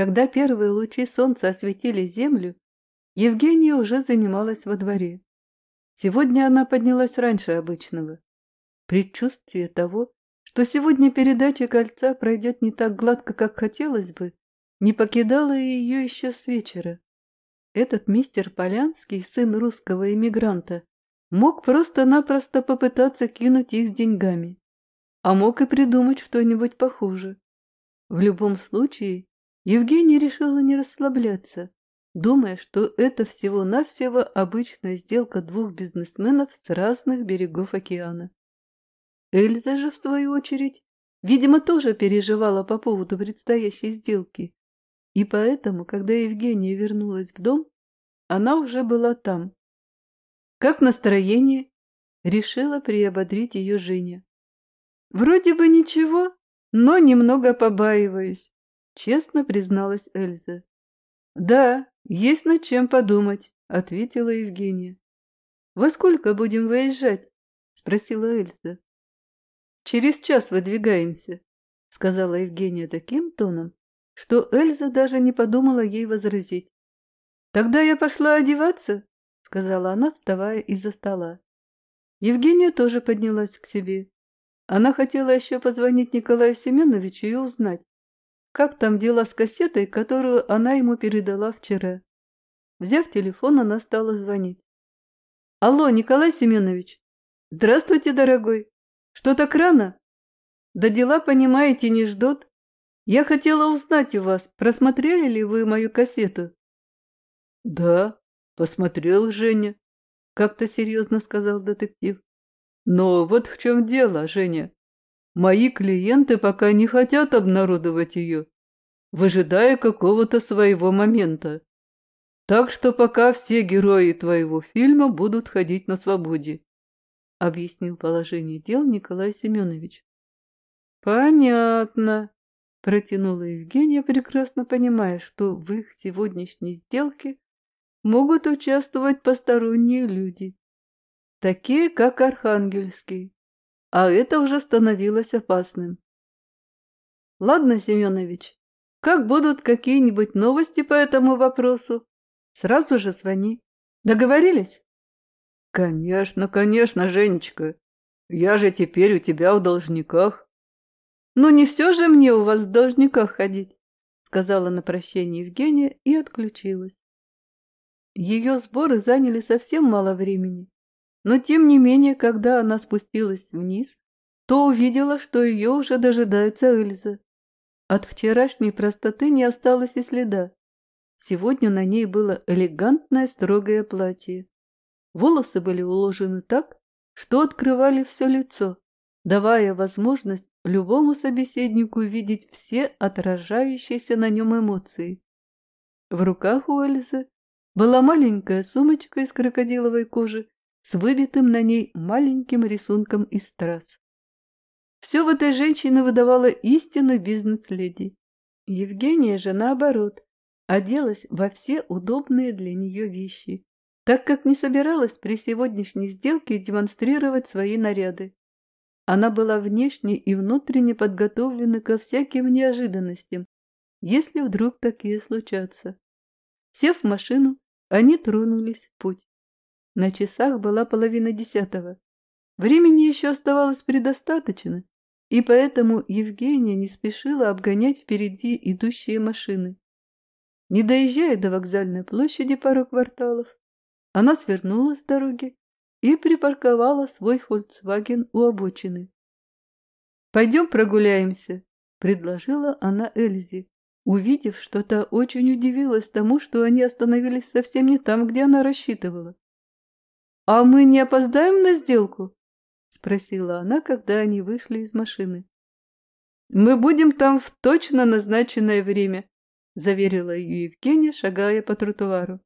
Когда первые лучи солнца осветили землю, Евгения уже занималась во дворе. Сегодня она поднялась раньше обычного. Предчувствие того, что сегодня передача кольца пройдет не так гладко, как хотелось бы, не покидало ее еще с вечера. Этот мистер Полянский, сын русского эмигранта, мог просто-напросто попытаться кинуть их с деньгами, а мог и придумать что-нибудь похуже. В любом случае, Евгения решила не расслабляться, думая, что это всего-навсего обычная сделка двух бизнесменов с разных берегов океана. Эльза же, в свою очередь, видимо, тоже переживала по поводу предстоящей сделки и поэтому, когда Евгения вернулась в дом, она уже была там. «Как настроение?» — решила приободрить ее Женя. «Вроде бы ничего, но немного побаиваюсь», — честно призналась Эльза. «Да, есть над чем подумать», — ответила Евгения. «Во сколько будем выезжать?» — спросила Эльза. «Через час выдвигаемся», — сказала Евгения таким тоном, что Эльза даже не подумала ей возразить. «Тогда я пошла одеваться», — сказала она, вставая из-за стола. Евгения тоже поднялась к себе. Она хотела еще позвонить Николаю Семеновичу и узнать, как там дела с кассетой, которую она ему передала вчера. Взяв телефон, она стала звонить. «Алло, Николай Семенович! Здравствуйте, дорогой! Что так рано? Да дела, понимаете, не ждут. Я хотела узнать у вас, просмотрели ли вы мою кассету? Да, посмотрел Женя, как-то серьезно сказал детектив. Но вот в чем дело, Женя. Мои клиенты пока не хотят обнародовать ее, выжидая какого-то своего момента. Так что пока все герои твоего фильма будут ходить на свободе, объяснил положение дел Николай Семенович. Понятно, Протянула Евгения, прекрасно понимая, что в их сегодняшней сделке могут участвовать посторонние люди, такие как Архангельский, а это уже становилось опасным. Ладно, Семенович, как будут какие-нибудь новости по этому вопросу, сразу же звони. Договорились? Конечно, конечно, Женечка. Я же теперь у тебя в должниках. «Ну не все же мне у вас в должниках ходить», сказала на прощание Евгения и отключилась. Ее сборы заняли совсем мало времени, но тем не менее, когда она спустилась вниз, то увидела, что ее уже дожидается Эльза. От вчерашней простоты не осталось и следа. Сегодня на ней было элегантное строгое платье. Волосы были уложены так, что открывали все лицо, давая возможность любому собеседнику видеть все отражающиеся на нем эмоции. В руках у Эльзы была маленькая сумочка из крокодиловой кожи с выбитым на ней маленьким рисунком из страз. Все в этой женщине выдавало истину бизнес-леди. Евгения же, наоборот, оделась во все удобные для нее вещи, так как не собиралась при сегодняшней сделке демонстрировать свои наряды. Она была внешне и внутренне подготовлена ко всяким неожиданностям, если вдруг такие случатся. Сев в машину, они тронулись в путь. На часах была половина десятого. Времени еще оставалось предостаточно, и поэтому Евгения не спешила обгонять впереди идущие машины. Не доезжая до вокзальной площади пару кварталов, она свернула с дороги и припарковала свой «Фольксваген» у обочины. «Пойдем прогуляемся», — предложила она Эльзе, увидев, что та очень удивилась тому, что они остановились совсем не там, где она рассчитывала. «А мы не опоздаем на сделку?» — спросила она, когда они вышли из машины. «Мы будем там в точно назначенное время», — заверила ее Евгения, шагая по тротуару.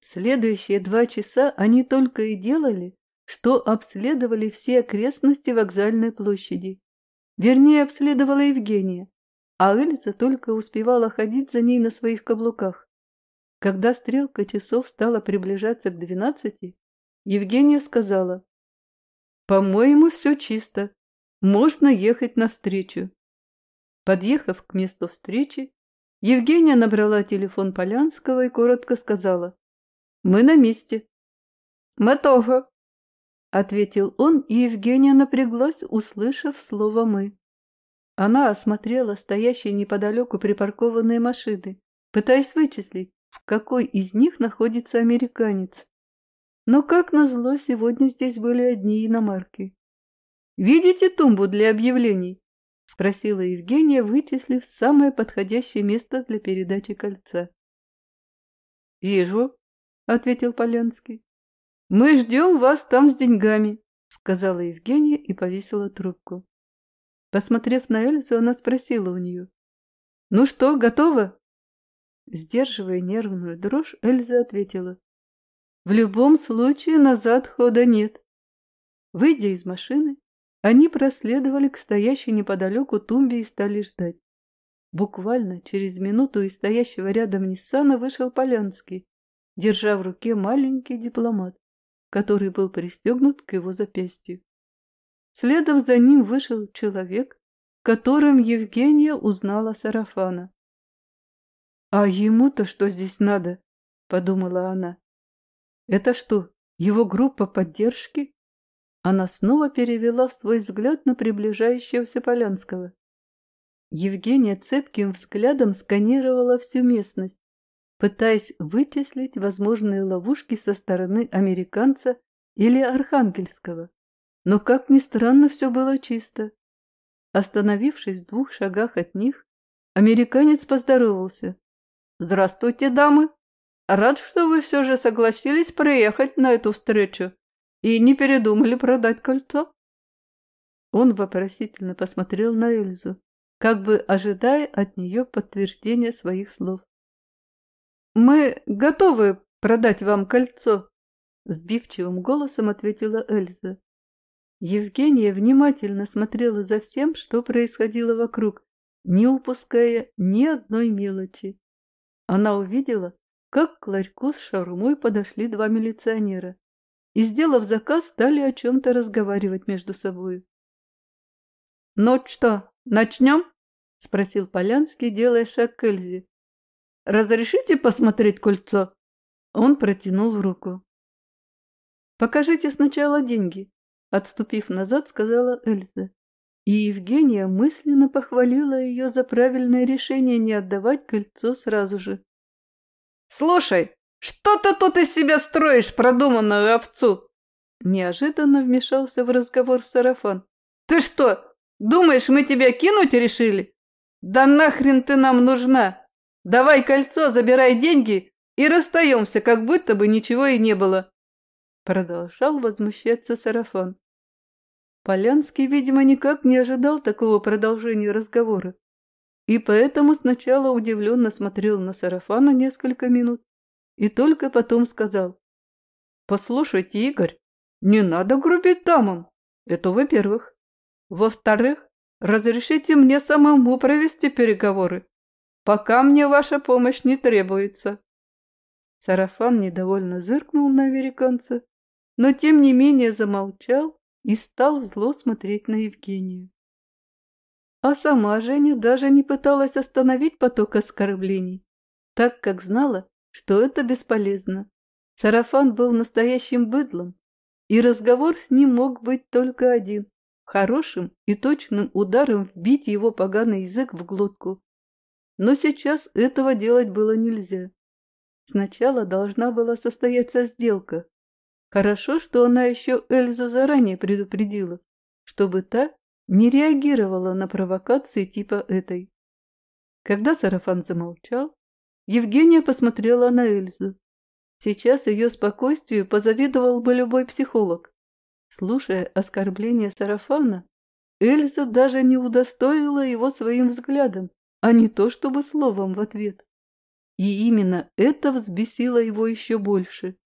Следующие два часа они только и делали, что обследовали все окрестности вокзальной площади. Вернее, обследовала Евгения, а Эльза только успевала ходить за ней на своих каблуках. Когда стрелка часов стала приближаться к двенадцати, Евгения сказала, «По-моему, все чисто. Можно ехать навстречу». Подъехав к месту встречи, Евгения набрала телефон Полянского и коротко сказала. «Мы на месте». «Мы тоже», — ответил он, и Евгения напряглась, услышав слово «мы». Она осмотрела стоящие неподалеку припаркованные машины, пытаясь вычислить, в какой из них находится американец. Но, как назло, сегодня здесь были одни иномарки. «Видите тумбу для объявлений?» – спросила Евгения, вычислив самое подходящее место для передачи кольца. «Вижу», – ответил Полянский. «Мы ждем вас там с деньгами», – сказала Евгения и повесила трубку. Посмотрев на Эльзу, она спросила у нее. «Ну что, готово?» Сдерживая нервную дрожь, Эльза ответила. «В любом случае назад хода нет». Выйдя из машины, они проследовали к стоящей неподалеку тумбе и стали ждать. Буквально через минуту из стоящего рядом Ниссана вышел Полянский, держа в руке маленький дипломат, который был пристегнут к его запястью. Следом за ним вышел человек, которым Евгения узнала Сарафана. «А ему-то что здесь надо?» – подумала она. «Это что, его группа поддержки?» Она снова перевела свой взгляд на приближающегося Полянского. Евгения цепким взглядом сканировала всю местность, пытаясь вычислить возможные ловушки со стороны американца или архангельского. Но, как ни странно, все было чисто. Остановившись в двух шагах от них, американец поздоровался. «Здравствуйте, дамы! Рад, что вы все же согласились приехать на эту встречу и не передумали продать кольцо?» Он вопросительно посмотрел на Эльзу, как бы ожидая от нее подтверждения своих слов. «Мы готовы продать вам кольцо», — сбивчивым голосом ответила Эльза. Евгения внимательно смотрела за всем, что происходило вокруг, не упуская ни одной мелочи. Она увидела, как к ларьку с шаурмой подошли два милиционера и, сделав заказ, стали о чем-то разговаривать между собой. «Ну что, начнем?» — спросил Полянский, делая шаг к Эльзе. «Разрешите посмотреть кольцо?» Он протянул руку. «Покажите сначала деньги», Отступив назад, сказала Эльза. И Евгения мысленно похвалила ее за правильное решение не отдавать кольцо сразу же. «Слушай, что ты тут из себя строишь, продуманную овцу?» Неожиданно вмешался в разговор Сарафан. «Ты что, думаешь, мы тебя кинуть решили? Да нахрен ты нам нужна? Давай кольцо, забирай деньги и расстаемся, как будто бы ничего и не было. Продолжал возмущаться Сарафан. Полянский, видимо, никак не ожидал такого продолжения разговора, и поэтому сначала удивленно смотрел на Сарафана несколько минут и только потом сказал. «Послушайте, Игорь, не надо грубить дамам, это во-первых. Во-вторых, разрешите мне самому провести переговоры, пока мне ваша помощь не требуется». Сарафан недовольно зыркнул на американца но тем не менее замолчал и стал зло смотреть на Евгению. А сама Женя даже не пыталась остановить поток оскорблений, так как знала, что это бесполезно. Сарафан был настоящим быдлом, и разговор с ним мог быть только один – хорошим и точным ударом вбить его поганый язык в глотку. Но сейчас этого делать было нельзя. Сначала должна была состояться сделка, Хорошо, что она еще Эльзу заранее предупредила, чтобы та не реагировала на провокации типа этой. Когда сарафан замолчал, Евгения посмотрела на Эльзу. Сейчас ее спокойствию позавидовал бы любой психолог. Слушая оскорбление сарафана, Эльза даже не удостоила его своим взглядом, а не то чтобы словом в ответ. И именно это взбесило его еще больше.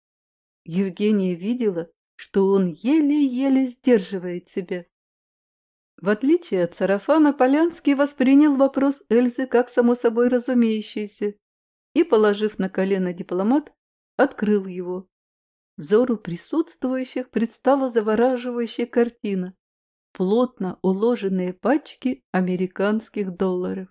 Евгения видела, что он еле-еле сдерживает себя. В отличие от сарафана, Полянский воспринял вопрос Эльзы как само собой разумеющийся и, положив на колено дипломат, открыл его. Взору присутствующих предстала завораживающая картина – плотно уложенные пачки американских долларов.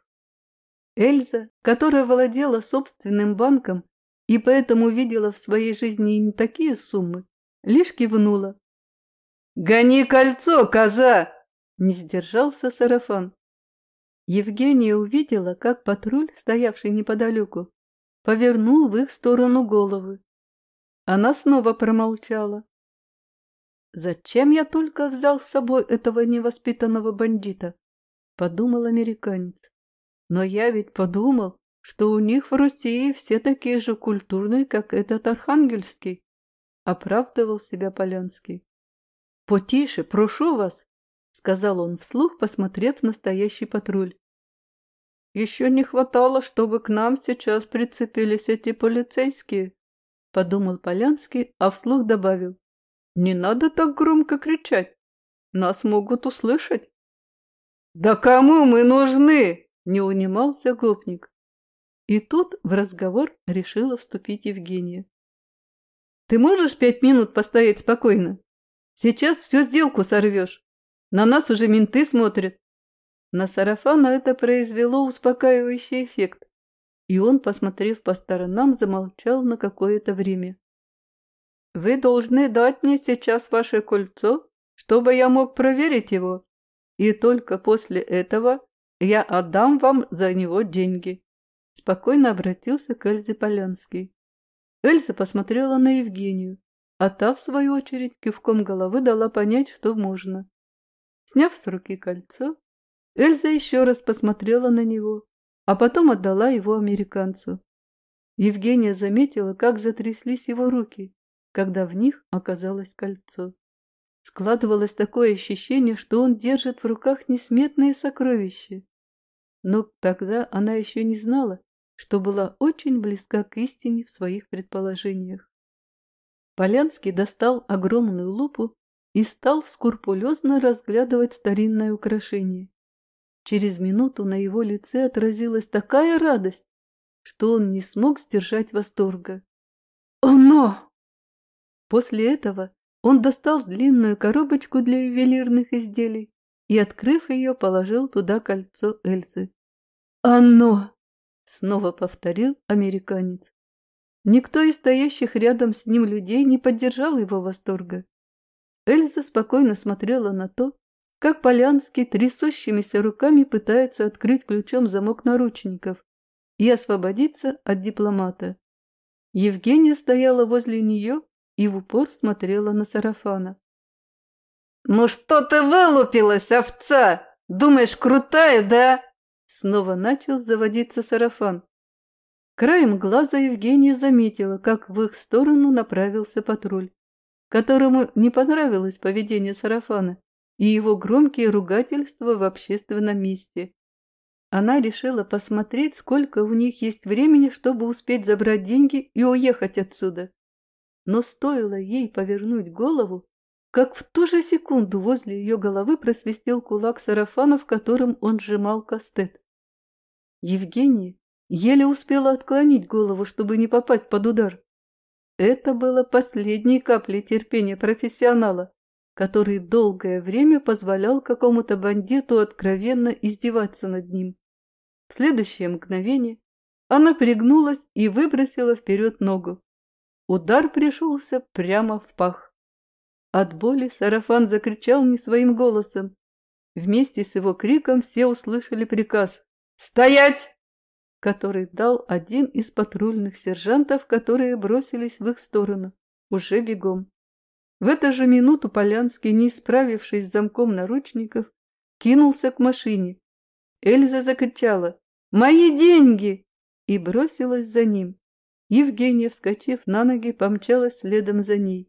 Эльза, которая владела собственным банком и поэтому видела в своей жизни не такие суммы, лишь кивнула. «Гони кольцо, коза!» – не сдержался сарафан. Евгения увидела, как патруль, стоявший неподалеку, повернул в их сторону головы. Она снова промолчала. «Зачем я только взял с собой этого невоспитанного бандита?» – подумал американец. «Но я ведь подумал, что у них в России все такие же культурные, как этот архангельский», – оправдывал себя Полянский. «Потише, прошу вас», — сказал он вслух, посмотрев на стоящий патруль. «Еще не хватало, чтобы к нам сейчас прицепились эти полицейские», — подумал Полянский, а вслух добавил. «Не надо так громко кричать. Нас могут услышать». «Да кому мы нужны?» — не унимался гопник. И тут в разговор решила вступить Евгения. «Ты можешь пять минут постоять спокойно?» Сейчас всю сделку сорвешь. На нас уже менты смотрят. На сарафана это произвело успокаивающий эффект, и он, посмотрев по сторонам, замолчал на какое-то время. «Вы должны дать мне сейчас ваше кольцо, чтобы я мог проверить его, и только после этого я отдам вам за него деньги», спокойно обратился к Эльзе Полянский. Эльза посмотрела на Евгению а та, в свою очередь, кивком головы дала понять, что можно. Сняв с руки кольцо, Эльза еще раз посмотрела на него, а потом отдала его американцу. Евгения заметила, как затряслись его руки, когда в них оказалось кольцо. Складывалось такое ощущение, что он держит в руках несметные сокровища. Но тогда она еще не знала, что была очень близка к истине в своих предположениях. Полянский достал огромную лупу и стал скрупулезно разглядывать старинное украшение. Через минуту на его лице отразилась такая радость, что он не смог сдержать восторга. «Оно!» После этого он достал длинную коробочку для ювелирных изделий и, открыв ее, положил туда кольцо Эльзы. «Оно!» — снова повторил американец. Никто из стоящих рядом с ним людей не поддержал его восторга. Эльза спокойно смотрела на то, как Полянский трясущимися руками пытается открыть ключом замок наручников и освободиться от дипломата. Евгения стояла возле нее и в упор смотрела на Сарафана. «Ну что ты вылупилась, овца? Думаешь, крутая, да?» Снова начал заводиться Сарафан. Краем глаза Евгения заметила, как в их сторону направился патруль, которому не понравилось поведение Сарафана и его громкие ругательства в общественном месте. Она решила посмотреть, сколько у них есть времени, чтобы успеть забрать деньги и уехать отсюда. Но стоило ей повернуть голову, как в ту же секунду возле ее головы просвистел кулак Сарафана, в котором он сжимал кастет. Евгения еле успела отклонить голову, чтобы не попасть под удар. Это было последней каплей терпения профессионала, который долгое время позволял какому-то бандиту откровенно издеваться над ним. В следующее мгновение она пригнулась и выбросила вперед ногу. Удар пришелся прямо в пах. От боли Сарафан закричал не своим голосом. Вместе с его криком все услышали приказ «Стоять!» Который дал один из патрульных сержантов, которые бросились в их сторону, уже бегом. В эту же минуту Полянский, не справившись с замком наручников, кинулся к машине. Эльза закричала «Мои деньги!» и бросилась за ним. Евгения, вскочив на ноги, помчалась следом за ней.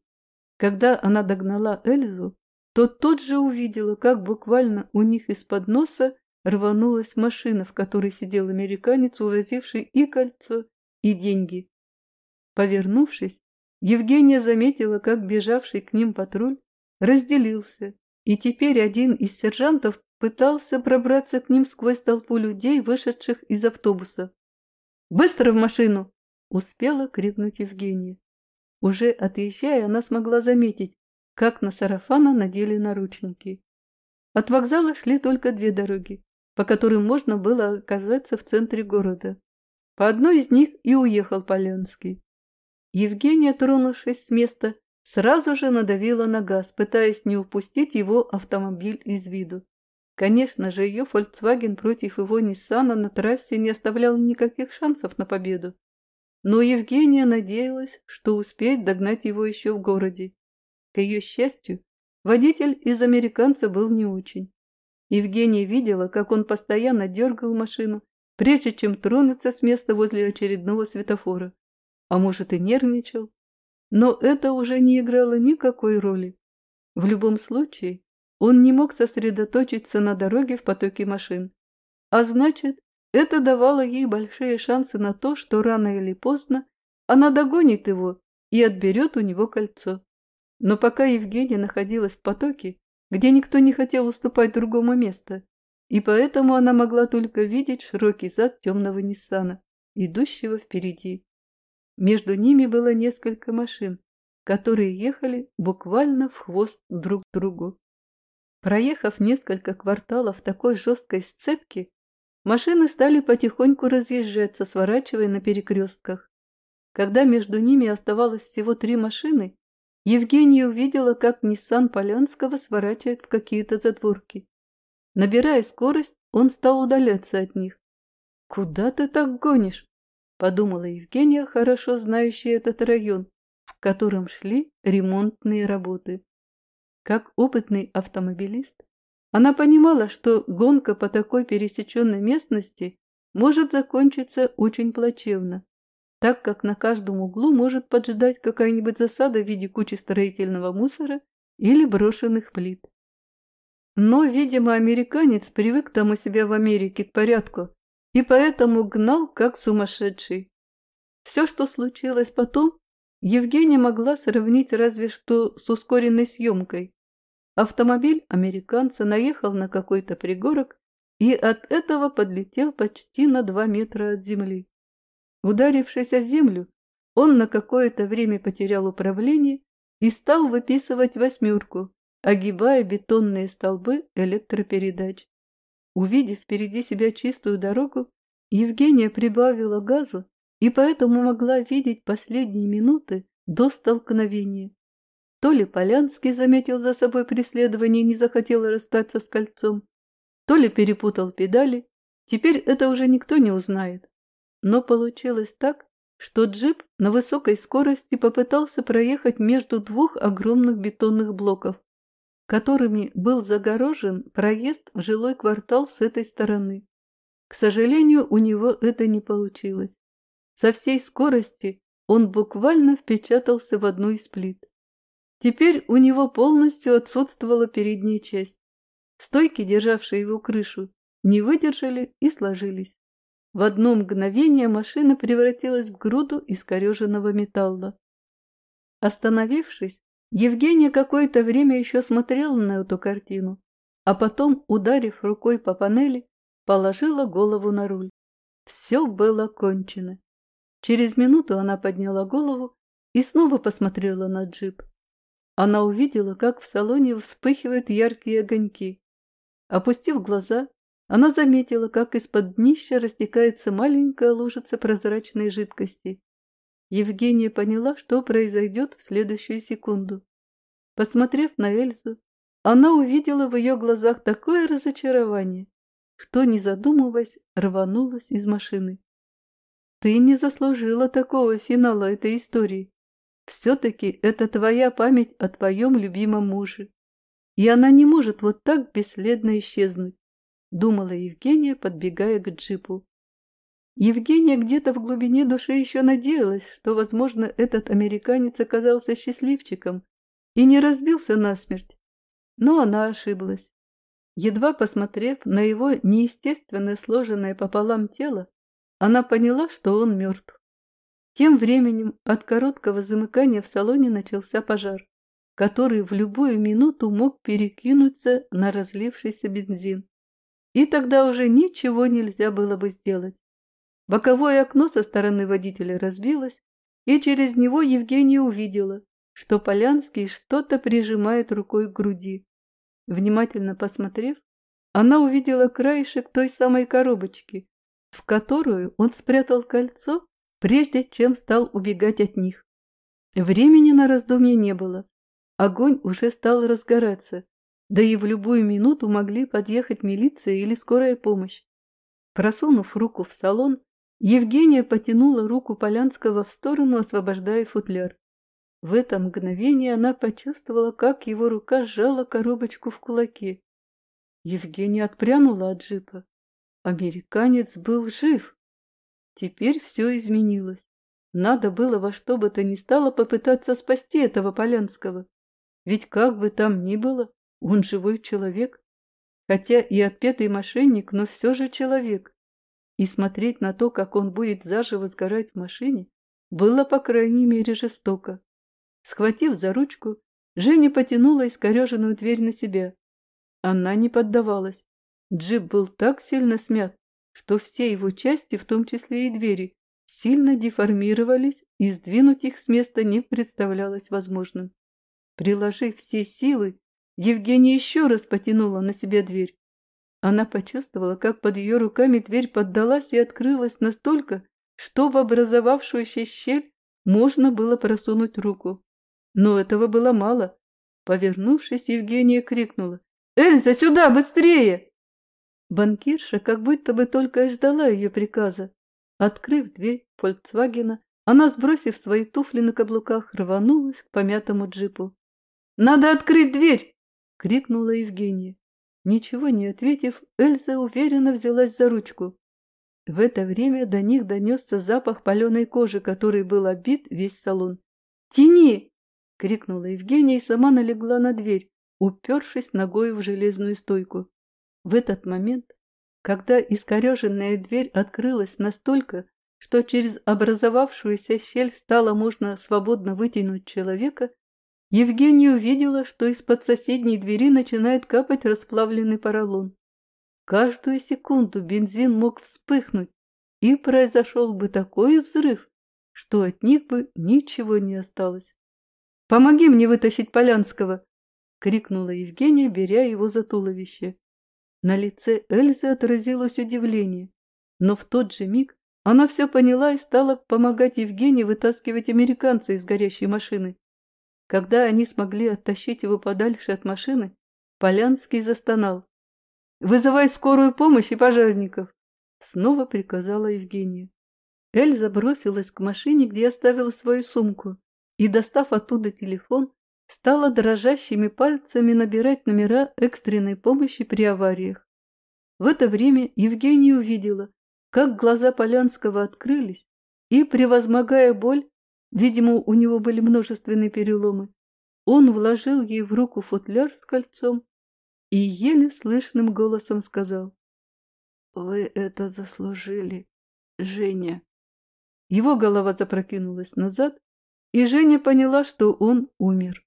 Когда она догнала Эльзу, то тут же увидела, как буквально у них из-под носа рванулась машина, в которой сидел американец, увозивший и кольцо, и деньги. Повернувшись, Евгения заметила, как бежавший к ним патруль разделился, и теперь один из сержантов пытался пробраться к ним сквозь толпу людей, вышедших из автобуса. «Быстро в машину!» – успела крикнуть Евгения. Уже отъезжая, она смогла заметить, как на сарафана надели наручники. От вокзала шли только две дороги по которым можно было оказаться в центре города. По одной из них и уехал Полянский. Евгения, тронувшись с места, сразу же надавила на газ, пытаясь не упустить его автомобиль из виду. Конечно же, ее Volkswagen против его Ниссана на трассе не оставлял никаких шансов на победу. Но Евгения надеялась, что успеет догнать его еще в городе. К ее счастью, водитель из американца был не очень. Евгения видела, как он постоянно дергал машину, прежде чем тронуться с места возле очередного светофора. А может и нервничал. Но это уже не играло никакой роли. В любом случае, он не мог сосредоточиться на дороге в потоке машин. А значит, это давало ей большие шансы на то, что рано или поздно она догонит его и отберет у него кольцо. Но пока Евгения находилась в потоке, где никто не хотел уступать другому месту, и поэтому она могла только видеть широкий зад темного Ниссана, идущего впереди. Между ними было несколько машин, которые ехали буквально в хвост друг другу. Проехав несколько кварталов такой жесткой сцепки, машины стали потихоньку разъезжаться, сворачивая на перекрестках. Когда между ними оставалось всего три машины, Евгения увидела, как Ниссан Полянского сворачивает в какие-то затворки. Набирая скорость, он стал удаляться от них. «Куда ты так гонишь?» – подумала Евгения, хорошо знающая этот район, в котором шли ремонтные работы. Как опытный автомобилист, она понимала, что гонка по такой пересеченной местности может закончиться очень плачевно, так как на каждом углу может поджидать какая-нибудь засада в виде кучи строительного мусора или брошенных плит. Но, видимо, американец привык там у себя в Америке к порядку и поэтому гнал как сумасшедший. Все, что случилось потом, Евгения могла сравнить разве что с ускоренной съемкой. Автомобиль американца наехал на какой-то пригорок и от этого подлетел почти на два метра от земли. Ударившись о землю, он на какое-то время потерял управление и стал выписывать восьмерку, огибая бетонные столбы электропередач. Увидев впереди себя чистую дорогу, Евгения прибавила газу и поэтому могла видеть последние минуты до столкновения. То ли Полянский заметил за собой преследование и не захотел расстаться с кольцом, то ли перепутал педали, теперь это уже никто не узнает. Но получилось так, что джип на высокой скорости попытался проехать между двух огромных бетонных блоков, которыми был загорожен проезд в жилой квартал с этой стороны. К сожалению, у него это не получилось. Со всей скорости он буквально впечатался в одну из плит. Теперь у него полностью отсутствовала передняя часть. Стойки, державшие его крышу, не выдержали и сложились. В одно мгновение машина превратилась в груду искореженного металла. Остановившись, Евгения какое-то время еще смотрела на эту картину, а потом, ударив рукой по панели, положила голову на руль. Все было кончено. Через минуту она подняла голову и снова посмотрела на джип. Она увидела, как в салоне вспыхивают яркие огоньки. Опустив глаза, она заметила, как из-под днища растекается маленькая лужица прозрачной жидкости. Евгения поняла, что произойдет в следующую секунду. Посмотрев на Эльзу, она увидела в ее глазах такое разочарование, что, не задумываясь, рванулась из машины. «Ты не заслужила такого финала этой истории. Все-таки это твоя память о твоем любимом муже. И она не может вот так бесследно исчезнуть», — думала Евгения, подбегая к джипу. Евгения где-то в глубине души еще надеялась, что, возможно, этот американец оказался счастливчиком и не разбился насмерть. Но она ошиблась. Едва посмотрев на его неестественно сложенное пополам тело, она поняла, что он мертв. Тем временем от короткого замыкания в салоне начался пожар, который в любую минуту мог перекинуться на разлившийся бензин. И тогда уже ничего нельзя было бы сделать. Боковое окно со стороны водителя разбилось, и через него Евгения увидела, что Полянский что-то прижимает рукой к груди. Внимательно посмотрев, она увидела краешек той самой коробочки, в которую он спрятал кольцо, прежде чем стал убегать от них. Времени на раздумье не было. Огонь уже стал разгораться, да и в любую минуту могли подъехать милиция или скорая помощь. Просунув руку в салон, Евгения потянула руку Полянского в сторону, освобождая футляр. В это мгновение она почувствовала, как его рука сжала коробочку в кулаке. Евгения отпрянула от джипа. Американец был жив. Теперь все изменилось. Надо было во что бы то ни стало попытаться спасти этого Полянского. Ведь как бы там ни было, он живой человек. Хотя и отпетый мошенник, но все же человек. И смотреть на то, как он будет заживо сгорать в машине, было, по крайней мере, жестоко. Схватив за ручку, Женя потянула искореженную дверь на себя. Она не поддавалась. Джип был так сильно смят, что все его части, в том числе и двери, сильно деформировались, и сдвинуть их с места не представлялось возможным. Приложив все силы, Евгения еще раз потянула на себя дверь. Она почувствовала, как под ее руками дверь поддалась и открылась настолько, что в образовавшуюся щель можно было просунуть руку. Но этого было мало. Повернувшись, Евгения крикнула. «Эльза, сюда, быстрее!» Банкирша как будто бы только и ждала ее приказа. Открыв дверь Фольксвагена, она, сбросив свои туфли на каблуках, рванулась к помятому джипу. «Надо открыть дверь!» — крикнула Евгения. Ничего не ответив, Эльза уверенно взялась за ручку. В это время до них донесся запах паленой кожи, который был обит весь салон. «Тяни!» — крикнула Евгения и сама налегла на дверь, упершись ногой в железную стойку. В этот момент, когда искореженная дверь открылась настолько, что через образовавшуюся щель стало можно свободно вытянуть человека, Евгения увидела, что из-под соседней двери начинает капать расплавленный поролон. Каждую секунду бензин мог вспыхнуть, и произошел бы такой взрыв, что от них бы ничего не осталось. «Помоги мне вытащить Полянского!» — крикнула Евгения, беря его за туловище. На лице Эльзы отразилось удивление, но в тот же миг она все поняла и стала помогать Евгении вытаскивать американца из горящей машины. Когда они смогли оттащить его подальше от машины, Полянский застонал. «Вызывай скорую помощь и пожарников!» Снова приказала Евгения. Эльза бросилась к машине, где оставила свою сумку, и, достав оттуда телефон, стала дрожащими пальцами набирать номера экстренной помощи при авариях. В это время Евгения увидела, как глаза Полянского открылись, и, превозмогая боль, Видимо, у него были множественные переломы. Он вложил ей в руку футляр с кольцом и еле слышным голосом сказал. «Вы это заслужили, Женя». Его голова запрокинулась назад, и Женя поняла, что он умер.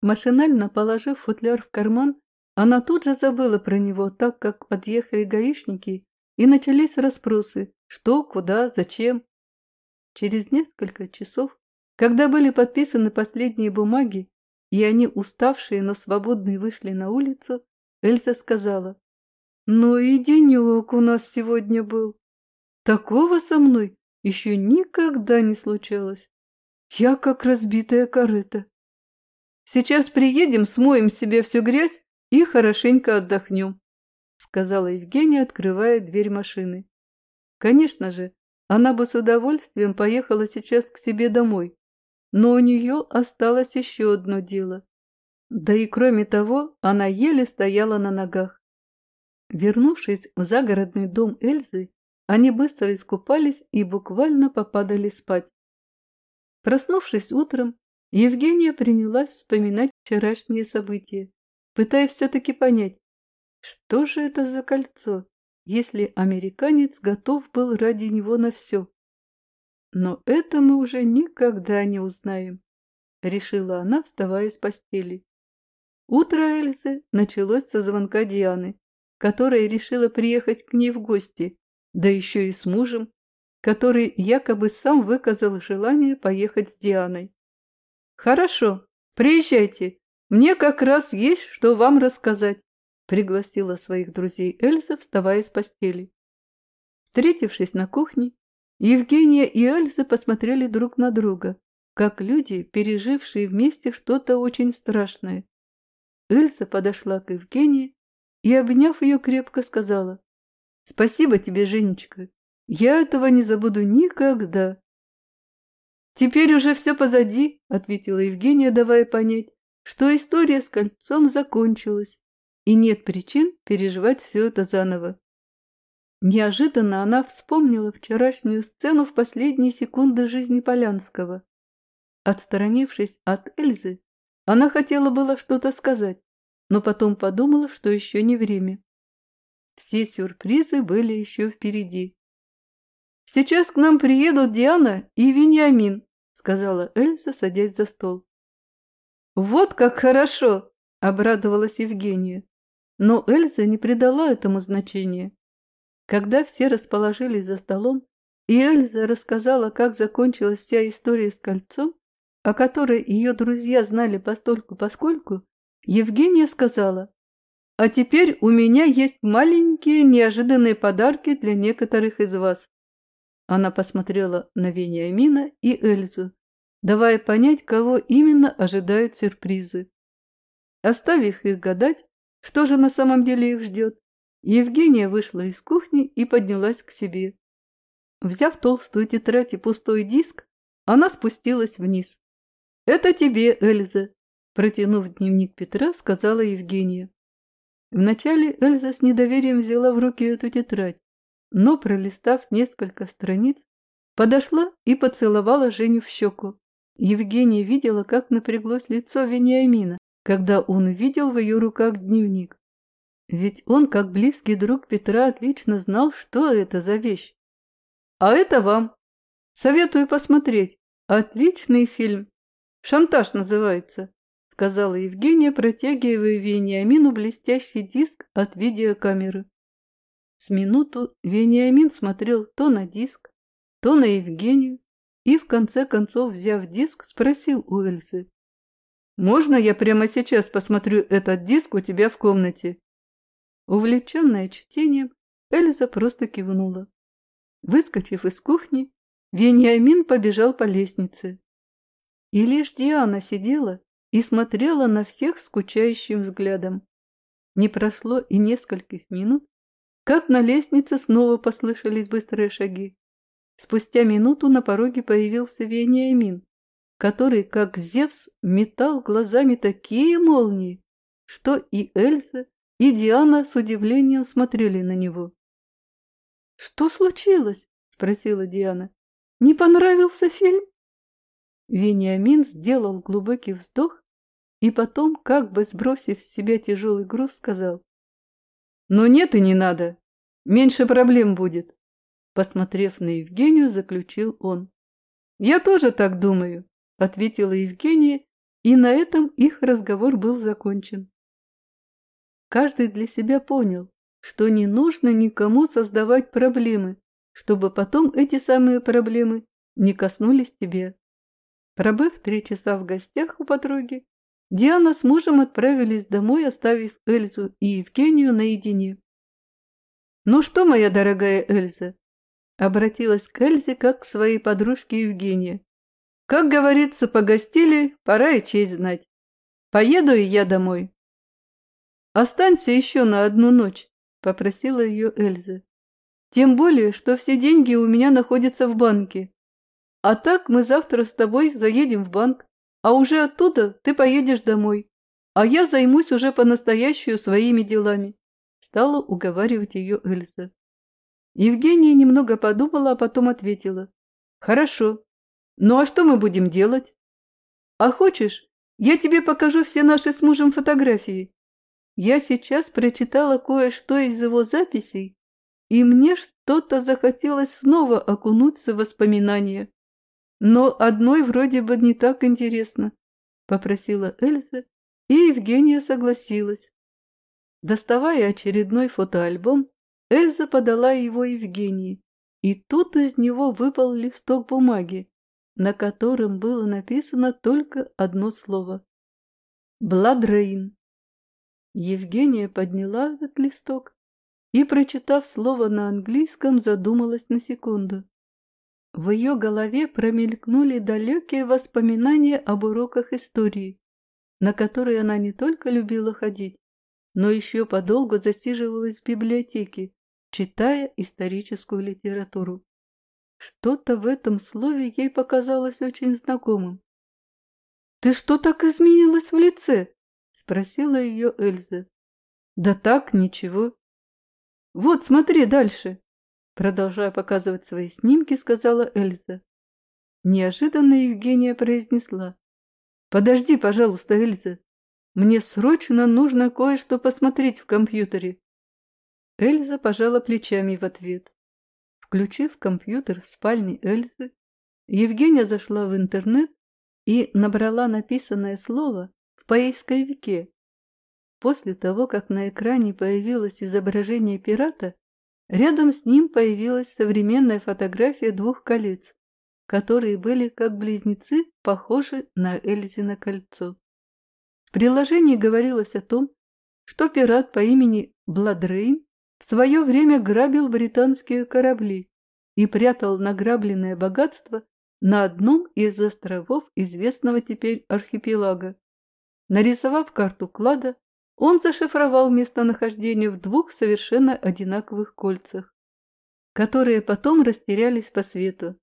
Машинально положив футляр в карман, она тут же забыла про него, так как подъехали гаишники и начались расспросы, что, куда, зачем. Через несколько часов когда были подписаны последние бумаги, и они, уставшие, но свободные, вышли на улицу, Эльза сказала, «Ну и денек у нас сегодня был. Такого со мной еще никогда не случалось. Я как разбитая корыта. Сейчас приедем, смоем себе всю грязь и хорошенько отдохнем», сказала Евгения, открывая дверь машины. Конечно же, она бы с удовольствием поехала сейчас к себе домой, но у нее осталось еще одно дело. Да и кроме того, она еле стояла на ногах. Вернувшись в загородный дом Эльзы, они быстро искупались и буквально попадали спать. Проснувшись утром, Евгения принялась вспоминать вчерашние события, пытаясь все-таки понять, что же это за кольцо, если американец готов был ради него на все. Но это мы уже никогда не узнаем, решила она, вставая с постели. Утро Эльзы началось со звонка Дианы, которая решила приехать к ней в гости, да еще и с мужем, который якобы сам выказал желание поехать с Дианой. «Хорошо, приезжайте, мне как раз есть что вам рассказать», – пригласила своих друзей Эльза, вставая с постели. Встретившись на кухне, Евгения и Эльза посмотрели друг на друга, как люди, пережившие вместе что-то очень страшное. Эльза подошла к Евгении и, обняв ее, крепко сказала «Спасибо тебе, Женечка, я этого не забуду никогда». «Теперь уже все позади», — ответила Евгения, давая понять, что история с кольцом закончилась, и нет причин переживать все это заново. Неожиданно она вспомнила вчерашнюю сцену в последние секунды жизни Полянского. Отсторонившись от Эльзы, она хотела было что-то сказать, но потом подумала, что еще не время. Все сюрпризы были еще впереди. «Сейчас к нам приедут Диана и Вениамин», — сказала Эльза, садясь за стол. «Вот как хорошо!» — обрадовалась Евгения. Но Эльза не придала этому значения. Когда все расположились за столом, и Эльза рассказала, как закончилась вся история с кольцом, о которой ее друзья знали постольку-поскольку, Евгения сказала, «А теперь у меня есть маленькие неожиданные подарки для некоторых из вас». Она посмотрела на Вениамина и Эльзу, давая понять, кого именно ожидают сюрпризы. Оставив их гадать, что же на самом деле их ждет, Евгения вышла из кухни и поднялась к себе. Взяв толстую тетрадь и пустой диск, она спустилась вниз. «Это тебе, Эльза», – протянув дневник Петра, сказала Евгения. Вначале Эльза с недоверием взяла в руки эту тетрадь, но, пролистав несколько страниц, подошла и поцеловала Женю в щеку. Евгения видела, как напряглось лицо Вениамина, когда он увидел в ее руках дневник. Ведь он, как близкий друг Петра, отлично знал, что это за вещь. А это вам. Советую посмотреть. Отличный фильм. «Шантаж» называется, сказала Евгения, протягивая Вениамину блестящий диск от видеокамеры. С минуту Вениамин смотрел то на диск, то на Евгению, и в конце концов, взяв диск, спросил у Эльзы. «Можно я прямо сейчас посмотрю этот диск у тебя в комнате?» Увлеченная чтением, Эльза просто кивнула. Выскочив из кухни, Вениамин побежал по лестнице. И лишь Диана сидела и смотрела на всех скучающим взглядом. Не прошло и нескольких минут, как на лестнице снова послышались быстрые шаги. Спустя минуту на пороге появился Вениамин, который, как Зевс, метал глазами такие молнии, что и Эльза, и Диана с удивлением смотрели на него. «Что случилось?» – спросила Диана. «Не понравился фильм?» Вениамин сделал глубокий вздох и потом, как бы сбросив с себя тяжелый груз, сказал. «Но нет и не надо. Меньше проблем будет. Посмотрев на Евгению, заключил он. «Я тоже так думаю», — ответила Евгения, и на этом их разговор был закончен. Каждый для себя понял, что не нужно никому создавать проблемы, чтобы потом эти самые проблемы не коснулись тебя. Пробыв три часа в гостях у подруги, Диана с мужем отправились домой, оставив Эльзу и Евгению наедине. «Ну что, моя дорогая Эльза, Обратилась к Эльзе как к своей подружке Евгения. «Как говорится, погостили, пора и честь знать. Поеду и я домой». «Останься еще на одну ночь», — попросила ее Эльза. «Тем более, что все деньги у меня находятся в банке. А так мы завтра с тобой заедем в банк, а уже оттуда ты поедешь домой, а я займусь уже по-настоящему своими делами», — стала уговаривать ее Эльза. Евгения немного подумала, а потом ответила. «Хорошо. Ну а что мы будем делать?» «А хочешь, я тебе покажу все наши с мужем фотографии. Я сейчас прочитала кое-что из его записей, и мне что-то захотелось снова окунуться в воспоминания. Но одной вроде бы не так интересно», — попросила Эльза, и Евгения согласилась. Доставая очередной фотоальбом, Эльза подала его Евгении, и тут из него выпал листок бумаги, на котором было написано только одно слово – «Бладрейн». Евгения подняла этот листок и, прочитав слово на английском, задумалась на секунду. В ее голове промелькнули далекие воспоминания об уроках истории, на которые она не только любила ходить, но еще подолгу засиживалась в библиотеке, читая историческую литературу. Что-то в этом слове ей показалось очень знакомым. «Ты что так изменилась в лице?» — спросила ее Эльза. «Да так, ничего». «Вот, смотри дальше!» Продолжая показывать свои снимки, сказала Эльза. Неожиданно Евгения произнесла. «Подожди, пожалуйста, Эльза. Мне срочно нужно кое-что посмотреть в компьютере». Эльза пожала плечами в ответ. Включив компьютер в спальне Эльзы, Евгения зашла в интернет и набрала написанное слово поисковике. После того, как на экране появилось изображение пирата, Рядом с ним появилась современная фотография двух колец, которые были как близнецы, похожи на Эльзино кольцо. В приложении говорилось о том, что пират по имени Бладрейн в свое время грабил британские корабли и прятал награбленное богатство на одном из островов известного теперь архипелага. Нарисовав карту клада, он зашифровал местонахождение в двух совершенно одинаковых кольцах, которые потом растерялись по свету.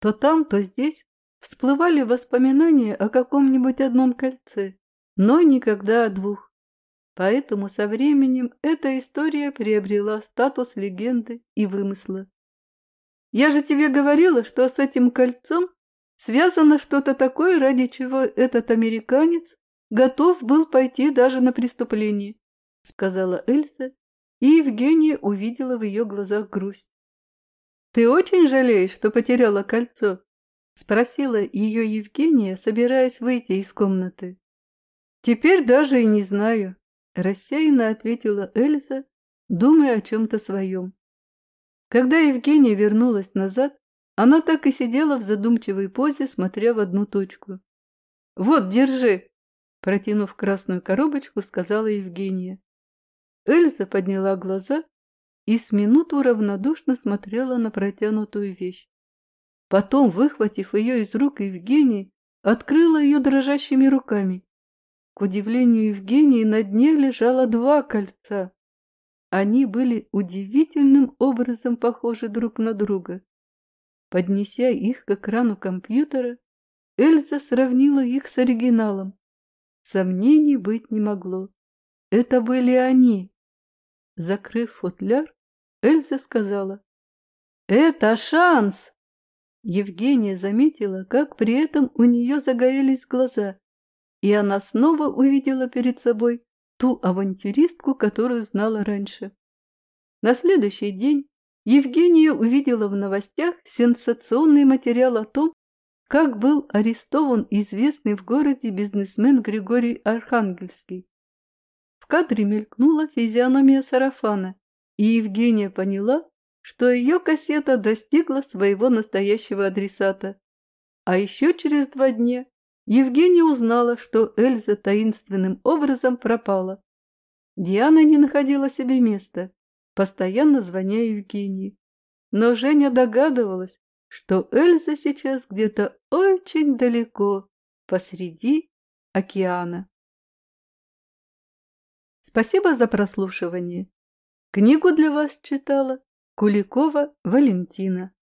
То там, то здесь всплывали воспоминания о каком-нибудь одном кольце, но никогда о двух. Поэтому со временем эта история приобрела статус легенды и вымысла. Я же тебе говорила, что с этим кольцом связано что-то такое, ради чего этот американец готов был пойти даже на преступление, сказала Эльза, и Евгения увидела в ее глазах грусть. «Ты очень жалеешь, что потеряла кольцо?» – спросила ее Евгения, собираясь выйти из комнаты. «Теперь даже и не знаю», – рассеянно ответила Эльза, думая о чем-то своем. Когда Евгения вернулась назад, она так и сидела в задумчивой позе, смотря в одну точку. «Вот, держи!» Протянув красную коробочку, сказала Евгения. Эльза подняла глаза и с минуту равнодушно смотрела на протянутую вещь. Потом, выхватив ее из рук Евгении, открыла ее дрожащими руками. К удивлению Евгении на дне лежало два кольца. Они были удивительным образом похожи друг на друга. Поднеся их к экрану компьютера, Эльза сравнила их с оригиналом. Сомнений быть не могло. Это были они. Закрыв футляр, Эльза сказала. «Это шанс!» Евгения заметила, как при этом у нее загорелись глаза, и она снова увидела перед собой ту авантюристку, которую знала раньше. На следующий день Евгения увидела в новостях сенсационный материал о том, как был арестован известный в городе бизнесмен Григорий Архангельский. В кадре мелькнула физиономия сарафана, и Евгения поняла, что ее кассета достигла своего настоящего адресата. А еще через два дня Евгения узнала, что Эльза таинственным образом пропала. Диана не находила себе места, постоянно звоня Евгении. Но Женя догадывалась, что Эльза сейчас где-то очень далеко, посреди океана. Спасибо за прослушивание. Книгу для вас читала Куликова Валентина.